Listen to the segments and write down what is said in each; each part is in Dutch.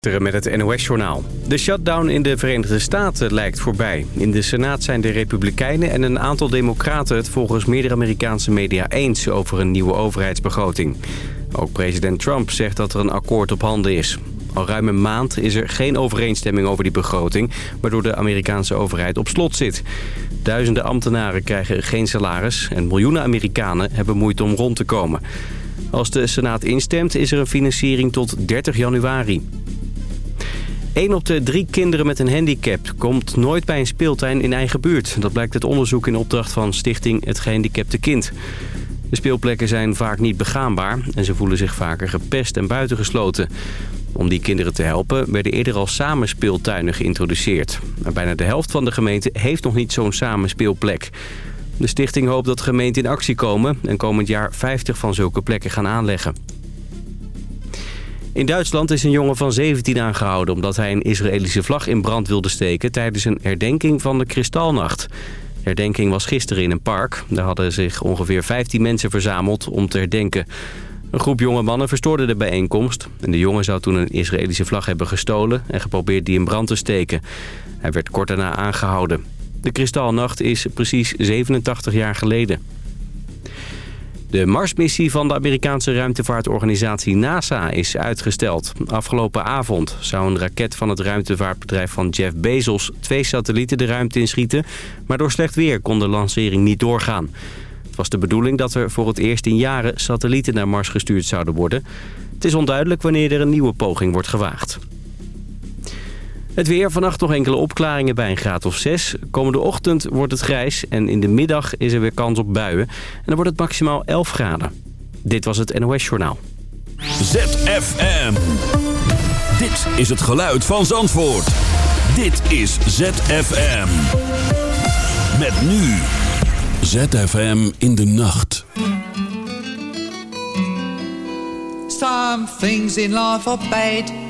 met het NOS-journaal. De shutdown in de Verenigde Staten lijkt voorbij. In de Senaat zijn de Republikeinen en een aantal democraten... het volgens meerdere Amerikaanse media eens over een nieuwe overheidsbegroting. Ook president Trump zegt dat er een akkoord op handen is. Al ruim een maand is er geen overeenstemming over die begroting... waardoor de Amerikaanse overheid op slot zit. Duizenden ambtenaren krijgen geen salaris... en miljoenen Amerikanen hebben moeite om rond te komen. Als de Senaat instemt is er een financiering tot 30 januari. Een op de drie kinderen met een handicap komt nooit bij een speeltuin in eigen buurt. Dat blijkt uit onderzoek in opdracht van stichting Het Gehandicapte Kind. De speelplekken zijn vaak niet begaanbaar en ze voelen zich vaker gepest en buitengesloten. Om die kinderen te helpen werden eerder al samen speeltuinen geïntroduceerd. Maar bijna de helft van de gemeente heeft nog niet zo'n samenspeelplek. De stichting hoopt dat gemeenten in actie komen en komend jaar 50 van zulke plekken gaan aanleggen. In Duitsland is een jongen van 17 aangehouden... omdat hij een Israëlische vlag in brand wilde steken... tijdens een herdenking van de Kristalnacht. De herdenking was gisteren in een park. Daar hadden zich ongeveer 15 mensen verzameld om te herdenken. Een groep jonge mannen verstoorde de bijeenkomst. En de jongen zou toen een Israëlische vlag hebben gestolen... en geprobeerd die in brand te steken. Hij werd kort daarna aangehouden. De Kristalnacht is precies 87 jaar geleden. De Marsmissie van de Amerikaanse ruimtevaartorganisatie NASA is uitgesteld. Afgelopen avond zou een raket van het ruimtevaartbedrijf van Jeff Bezos twee satellieten de ruimte inschieten, maar door slecht weer kon de lancering niet doorgaan. Het was de bedoeling dat er voor het eerst in jaren satellieten naar Mars gestuurd zouden worden. Het is onduidelijk wanneer er een nieuwe poging wordt gewaagd. Het weer, vannacht nog enkele opklaringen bij een graad of 6. Komende ochtend wordt het grijs en in de middag is er weer kans op buien. En dan wordt het maximaal 11 graden. Dit was het NOS Journaal. ZFM. Dit is het geluid van Zandvoort. Dit is ZFM. Met nu. ZFM in de nacht. Some things in life are bad.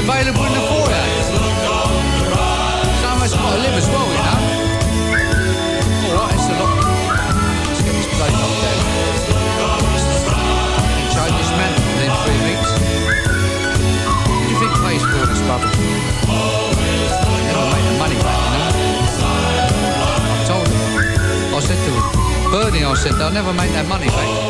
available in the foyer. Someone's got to oh, live as well, you know. Alright, it's a lot. Let's get this place up there. Change this man within three weeks. What do you think pays for this rubbish? Never make the money back, you know. I told him. I said to him, Bernie, I said, they'll never make that money back.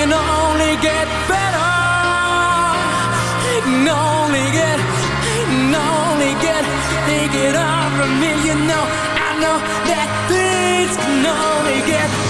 can only get better. It can only get, it can only get, take it all from me. You know, I know that things can only get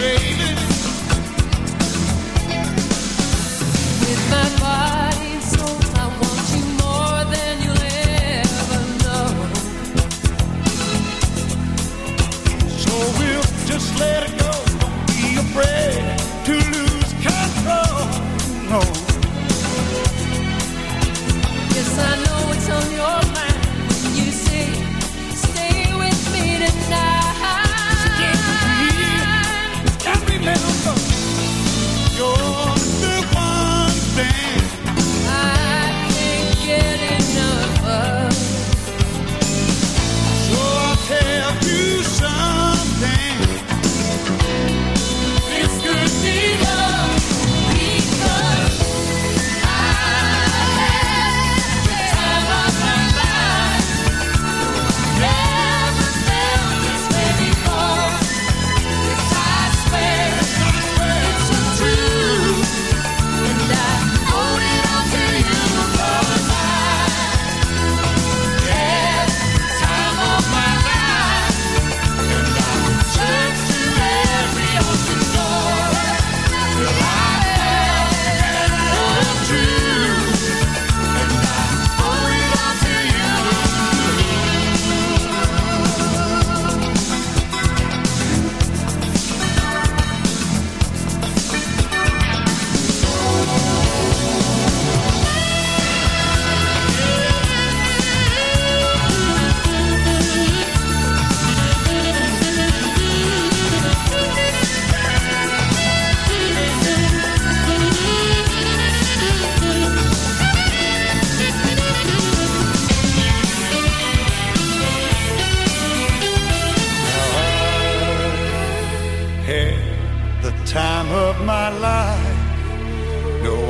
me.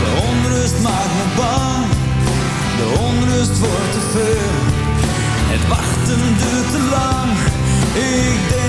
de onrust maakt me bang, de onrust wordt te veel. Het wachten duurt te lang, ik denk.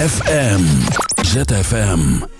FM ZFM.